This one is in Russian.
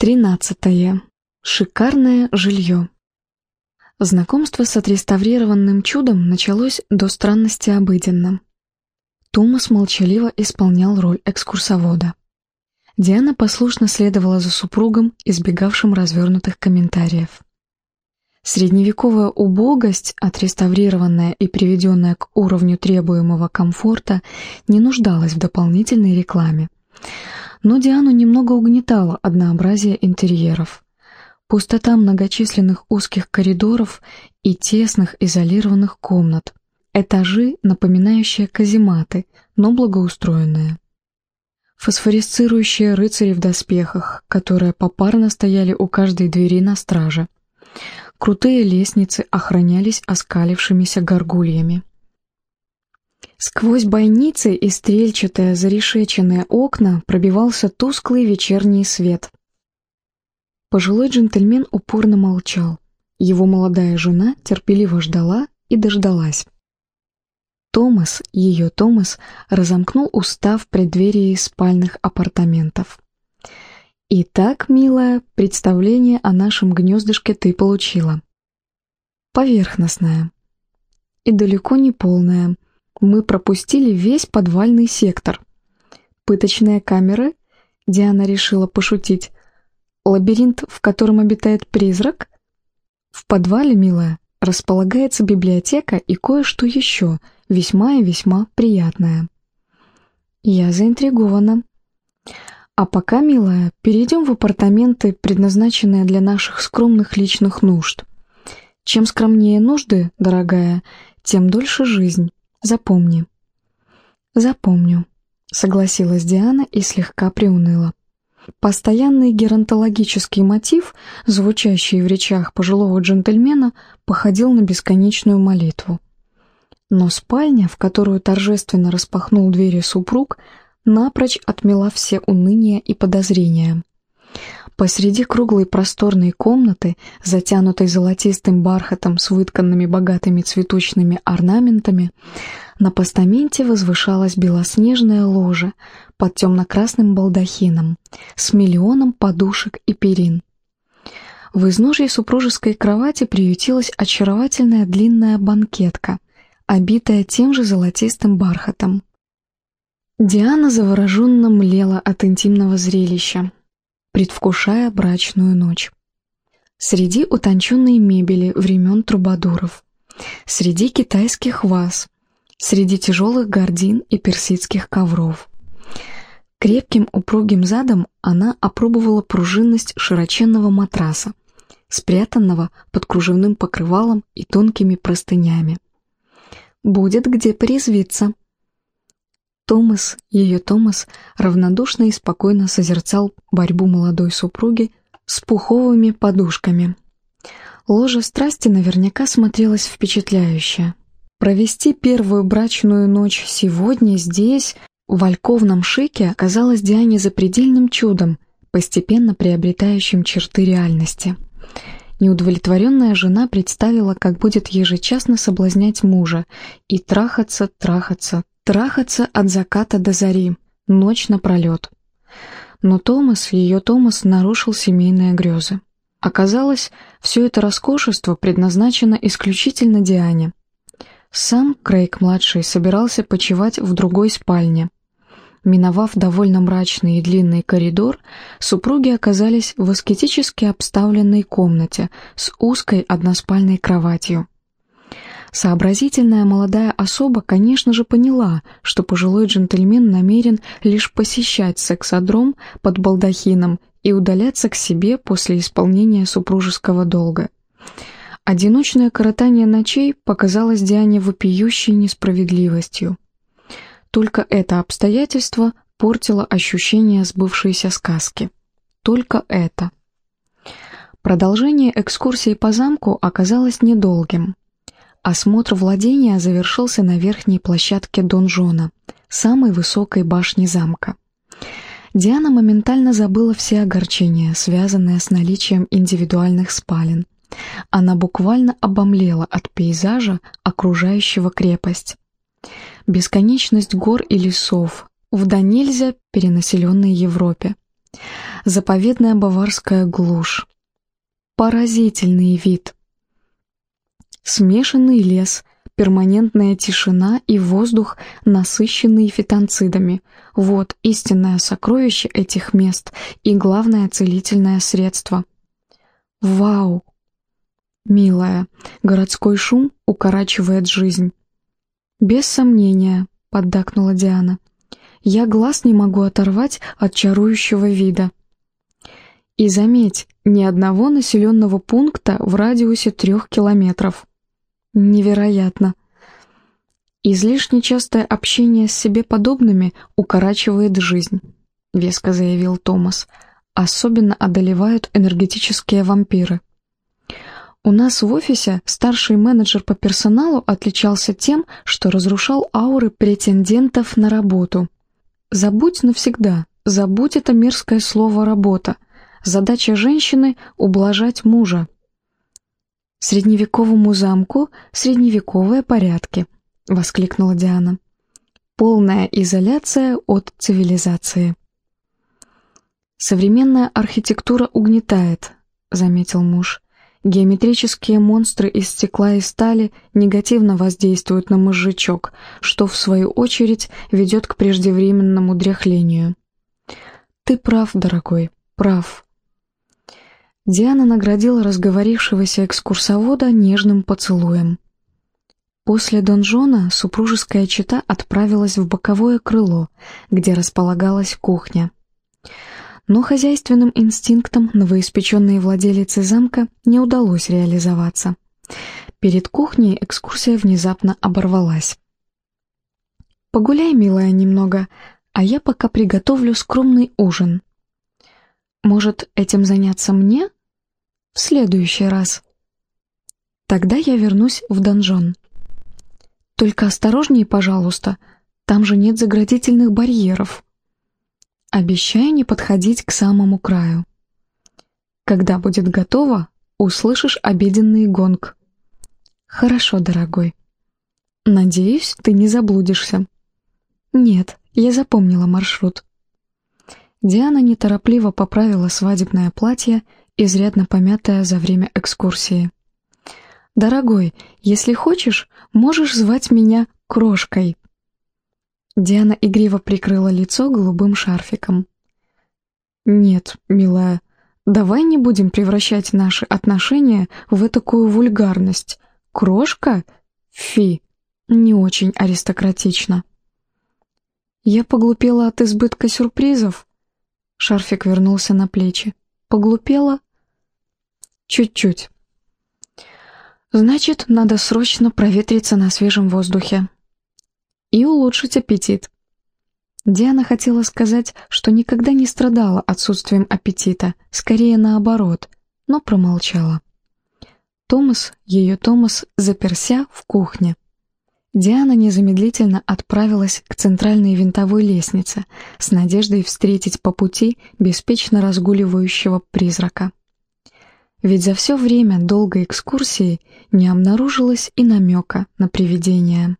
Тринадцатое. Шикарное жилье. Знакомство с отреставрированным чудом началось до странности обыденно. Томас молчаливо исполнял роль экскурсовода. Диана послушно следовала за супругом, избегавшим развернутых комментариев. Средневековая убогость, отреставрированная и приведенная к уровню требуемого комфорта, не нуждалась в дополнительной рекламе но Диану немного угнетало однообразие интерьеров. Пустота многочисленных узких коридоров и тесных изолированных комнат, этажи, напоминающие казематы, но благоустроенные. Фосфорисцирующие рыцари в доспехах, которые попарно стояли у каждой двери на страже. Крутые лестницы охранялись оскалившимися горгульями. Сквозь бойницы и стрельчатые зарешеченные окна пробивался тусклый вечерний свет. Пожилой джентльмен упорно молчал. Его молодая жена терпеливо ждала и дождалась. Томас, ее Томас, разомкнул уста в преддверии спальных апартаментов. «Итак, милая, представление о нашем гнездышке ты получила. Поверхностное. И далеко не полное мы пропустили весь подвальный сектор. Пыточные камеры, Диана решила пошутить. Лабиринт, в котором обитает призрак? В подвале, милая, располагается библиотека и кое-что еще, весьма и весьма приятное. Я заинтригована. А пока, милая, перейдем в апартаменты, предназначенные для наших скромных личных нужд. Чем скромнее нужды, дорогая, тем дольше жизнь. Запомни». «Запомню», — согласилась Диана и слегка приуныла. Постоянный геронтологический мотив, звучащий в речах пожилого джентльмена, походил на бесконечную молитву. Но спальня, в которую торжественно распахнул двери супруг, напрочь отмела все уныния и подозрения. Посреди круглой просторной комнаты, затянутой золотистым бархатом с вытканными богатыми цветочными орнаментами, на постаменте возвышалась белоснежная ложа под темно-красным балдахином с миллионом подушек и перин. В изножье супружеской кровати приютилась очаровательная длинная банкетка, обитая тем же золотистым бархатом. Диана завороженно млела от интимного зрелища, предвкушая брачную ночь. Среди утонченной мебели времен трубадуров, среди китайских ваз, среди тяжелых гардин и персидских ковров. Крепким упругим задом она опробовала пружинность широченного матраса, спрятанного под кружевным покрывалом и тонкими простынями. «Будет где порезвиться», Томас, ее Томас, равнодушно и спокойно созерцал борьбу молодой супруги с пуховыми подушками. Ложа страсти наверняка смотрелась впечатляюще. Провести первую брачную ночь сегодня здесь, в альковном шике, оказалось Диане запредельным чудом, постепенно приобретающим черты реальности. Неудовлетворенная жена представила, как будет ежечасно соблазнять мужа и трахаться, трахаться, Трахаться от заката до зари, ночь напролет. Но Томас, ее Томас, нарушил семейные грезы. Оказалось, все это роскошество предназначено исключительно Диане. Сам Крейг-младший собирался почевать в другой спальне. Миновав довольно мрачный и длинный коридор, супруги оказались в аскетически обставленной комнате с узкой односпальной кроватью. Сообразительная молодая особа, конечно же, поняла, что пожилой джентльмен намерен лишь посещать сексодром под балдахином и удаляться к себе после исполнения супружеского долга. Одиночное коротание ночей показалось Диане вопиющей несправедливостью. Только это обстоятельство портило ощущение сбывшейся сказки. Только это. Продолжение экскурсии по замку оказалось недолгим. Осмотр владения завершился на верхней площадке донжона, самой высокой башни замка. Диана моментально забыла все огорчения, связанные с наличием индивидуальных спален. Она буквально обомлела от пейзажа, окружающего крепость. Бесконечность гор и лесов в да нельзя перенаселенной Европе. Заповедная баварская глушь. Поразительный вид. Смешанный лес, перманентная тишина и воздух, насыщенный фитонцидами. Вот истинное сокровище этих мест и главное целительное средство. Вау! Милая, городской шум укорачивает жизнь. Без сомнения, поддакнула Диана. Я глаз не могу оторвать от чарующего вида. И заметь, ни одного населенного пункта в радиусе трех километров. Невероятно. Излишне частое общение с себе подобными укорачивает жизнь, веско заявил Томас. Особенно одолевают энергетические вампиры. У нас в офисе старший менеджер по персоналу отличался тем, что разрушал ауры претендентов на работу. Забудь навсегда, забудь это мерзкое слово «работа». Задача женщины — ублажать мужа. «Средневековому замку средневековые порядки», — воскликнула Диана. «Полная изоляция от цивилизации». «Современная архитектура угнетает», — заметил муж. «Геометрические монстры из стекла и стали негативно воздействуют на мозжечок, что, в свою очередь, ведет к преждевременному дряхлению». «Ты прав, дорогой, прав», Диана наградила разговорившегося экскурсовода нежным поцелуем. После донжона супружеская чета отправилась в боковое крыло, где располагалась кухня. Но хозяйственным инстинктом новоиспеченной владелицы замка не удалось реализоваться. Перед кухней экскурсия внезапно оборвалась. «Погуляй, милая, немного, а я пока приготовлю скромный ужин», может, этим заняться мне? В следующий раз. Тогда я вернусь в донжон. Только осторожнее, пожалуйста, там же нет заградительных барьеров. Обещаю не подходить к самому краю. Когда будет готово, услышишь обеденный гонг. Хорошо, дорогой. Надеюсь, ты не заблудишься. Нет, я запомнила маршрут. Диана неторопливо поправила свадебное платье, изрядно помятое за время экскурсии. «Дорогой, если хочешь, можешь звать меня Крошкой». Диана игриво прикрыла лицо голубым шарфиком. «Нет, милая, давай не будем превращать наши отношения в такую вульгарность. Крошка? Фи, не очень аристократично». Я поглупела от избытка сюрпризов, Шарфик вернулся на плечи. Поглупела? Чуть-чуть. Значит, надо срочно проветриться на свежем воздухе. И улучшить аппетит. Диана хотела сказать, что никогда не страдала отсутствием аппетита, скорее наоборот, но промолчала. Томас, ее Томас, заперся в кухне. Диана незамедлительно отправилась к центральной винтовой лестнице с надеждой встретить по пути беспечно разгуливающего призрака. Ведь за все время долгой экскурсии не обнаружилось и намека на привидение.